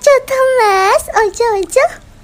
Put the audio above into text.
Acho Thomas, ôi oye.